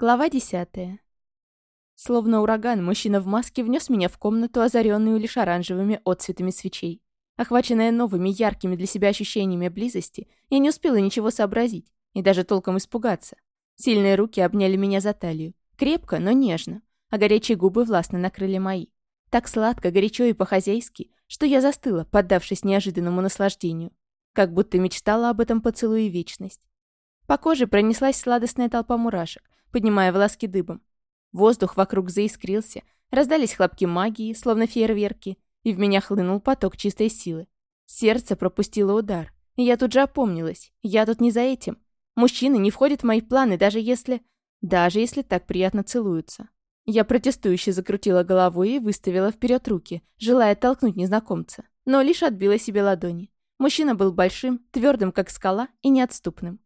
Глава десятая. Словно ураган, мужчина в маске внес меня в комнату, озаренную лишь оранжевыми отцветами свечей. Охваченная новыми, яркими для себя ощущениями близости, я не успела ничего сообразить и даже толком испугаться. Сильные руки обняли меня за талию. Крепко, но нежно, а горячие губы властно накрыли мои. Так сладко, горячо и по-хозяйски, что я застыла, поддавшись неожиданному наслаждению. Как будто мечтала об этом поцелуе вечность. По коже пронеслась сладостная толпа мурашек, поднимая волоски дыбом. Воздух вокруг заискрился, раздались хлопки магии, словно фейерверки, и в меня хлынул поток чистой силы. Сердце пропустило удар, и я тут же опомнилась. Я тут не за этим. Мужчины не входят в мои планы, даже если... Даже если так приятно целуются. Я протестующе закрутила головой и выставила вперед руки, желая толкнуть незнакомца, но лишь отбила себе ладони. Мужчина был большим, твердым, как скала, и неотступным.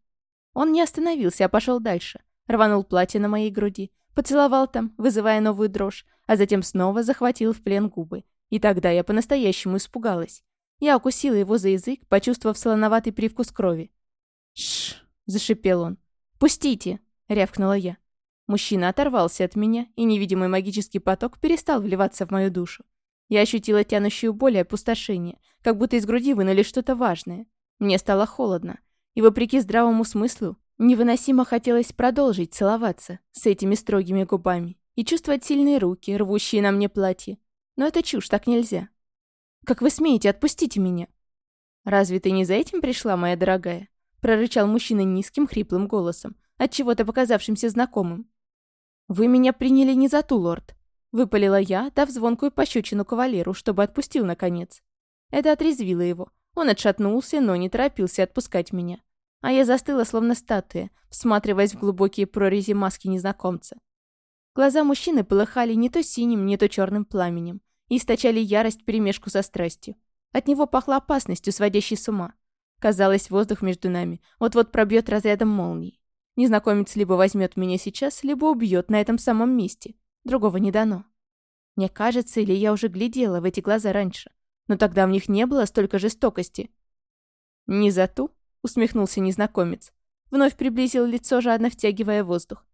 Он не остановился, а пошел дальше, рванул платье на моей груди, поцеловал там, вызывая новую дрожь, а затем снова захватил в плен губы. И тогда я по-настоящему испугалась. Я укусила его за язык, почувствовав солоноватый привкус крови. «Шш!» – зашипел он. «Пустите!» – рявкнула я. Мужчина оторвался от меня, и невидимый магический поток перестал вливаться в мою душу. Я ощутила тянущую боль и опустошение, как будто из груди вынули что-то важное. Мне стало холодно, и, вопреки здравому смыслу, Невыносимо хотелось продолжить целоваться с этими строгими губами и чувствовать сильные руки, рвущие на мне платье. Но это чушь, так нельзя. «Как вы смеете? Отпустите меня!» «Разве ты не за этим пришла, моя дорогая?» прорычал мужчина низким, хриплым голосом, от чего то показавшимся знакомым. «Вы меня приняли не за ту, лорд», — выпалила я, дав звонкую пощечину кавалеру, чтобы отпустил наконец. Это отрезвило его. Он отшатнулся, но не торопился отпускать меня а я застыла, словно статуя, всматриваясь в глубокие прорези маски незнакомца. Глаза мужчины полыхали не то синим, не то черным пламенем и источали ярость перемешку со страстью. От него пахло опасностью, сводящей с ума. Казалось, воздух между нами вот-вот пробьет разрядом молнии. Незнакомец либо возьмет меня сейчас, либо убьет на этом самом месте. Другого не дано. Мне кажется, или я уже глядела в эти глаза раньше. Но тогда в них не было столько жестокости. «Не за ту?» Усмехнулся незнакомец. Вновь приблизил лицо, жадно втягивая воздух.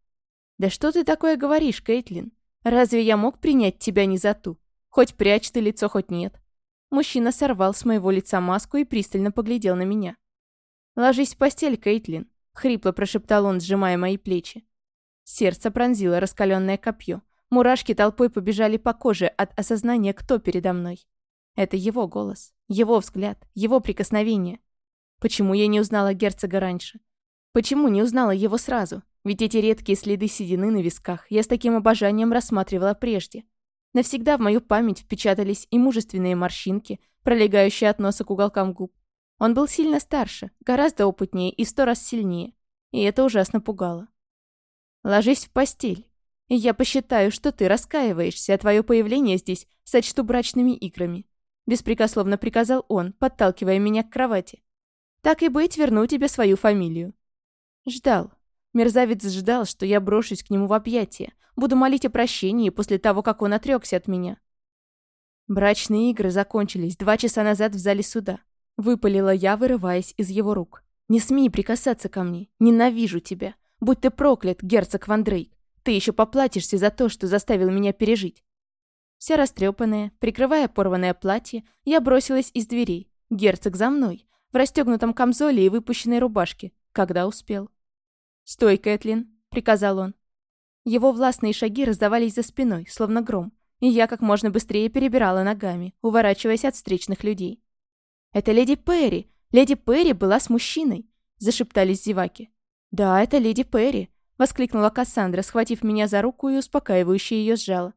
«Да что ты такое говоришь, Кейтлин? Разве я мог принять тебя не за ту? Хоть прячь ты лицо, хоть нет». Мужчина сорвал с моего лица маску и пристально поглядел на меня. «Ложись в постель, Кейтлин», — хрипло прошептал он, сжимая мои плечи. Сердце пронзило раскаленное копье. Мурашки толпой побежали по коже от осознания, кто передо мной. Это его голос, его взгляд, его прикосновение. Почему я не узнала герцога раньше? Почему не узнала его сразу? Ведь эти редкие следы седины на висках я с таким обожанием рассматривала прежде. Навсегда в мою память впечатались и мужественные морщинки, пролегающие от носа к уголкам губ. Он был сильно старше, гораздо опытнее и сто раз сильнее. И это ужасно пугало. «Ложись в постель, и я посчитаю, что ты раскаиваешься, а твое появление здесь сочту брачными играми», беспрекословно приказал он, подталкивая меня к кровати. Так и быть, верну тебе свою фамилию». Ждал. Мерзавец ждал, что я брошусь к нему в объятия, буду молить о прощении после того, как он отрекся от меня. Брачные игры закончились два часа назад в зале суда. Выпалила я, вырываясь из его рук. «Не смей прикасаться ко мне. Ненавижу тебя. Будь ты проклят, герцог Ван. Ты еще поплатишься за то, что заставил меня пережить». Вся растрепанная, прикрывая порванное платье, я бросилась из дверей. Герцог за мной в расстегнутом камзоле и выпущенной рубашке, когда успел. «Стой, Кэтлин!» — приказал он. Его властные шаги раздавались за спиной, словно гром, и я как можно быстрее перебирала ногами, уворачиваясь от встречных людей. «Это леди Перри! Леди Перри была с мужчиной!» — зашептались зеваки. «Да, это леди Перри!» — воскликнула Кассандра, схватив меня за руку и успокаивающе ее сжала.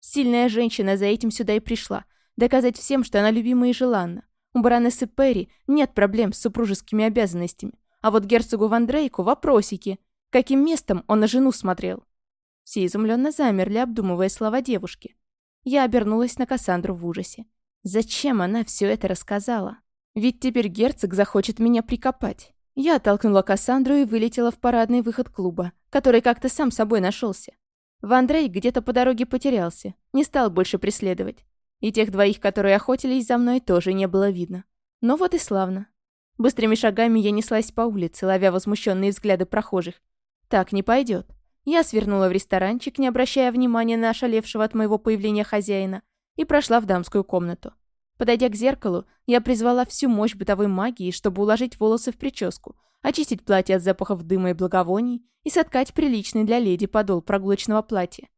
Сильная женщина за этим сюда и пришла, доказать всем, что она любима и желанна. У баронессы Перри нет проблем с супружескими обязанностями. А вот герцогу Ван Дрейку вопросики. Каким местом он на жену смотрел? Все изумленно замерли, обдумывая слова девушки. Я обернулась на Кассандру в ужасе. Зачем она все это рассказала? Ведь теперь герцог захочет меня прикопать. Я оттолкнула Кассандру и вылетела в парадный выход клуба, который как-то сам собой нашелся. Ван Дрейк где-то по дороге потерялся, не стал больше преследовать. И тех двоих, которые охотились за мной, тоже не было видно. Но вот и славно. Быстрыми шагами я неслась по улице, ловя возмущенные взгляды прохожих. Так не пойдет. Я свернула в ресторанчик, не обращая внимания на ошалевшего от моего появления хозяина, и прошла в дамскую комнату. Подойдя к зеркалу, я призвала всю мощь бытовой магии, чтобы уложить волосы в прическу, очистить платье от запахов дыма и благовоний и соткать приличный для леди подол прогулочного платья.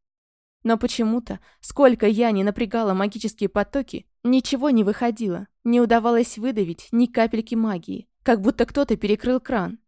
Но почему-то, сколько я не напрягала магические потоки, ничего не выходило, не удавалось выдавить ни капельки магии, как будто кто-то перекрыл кран.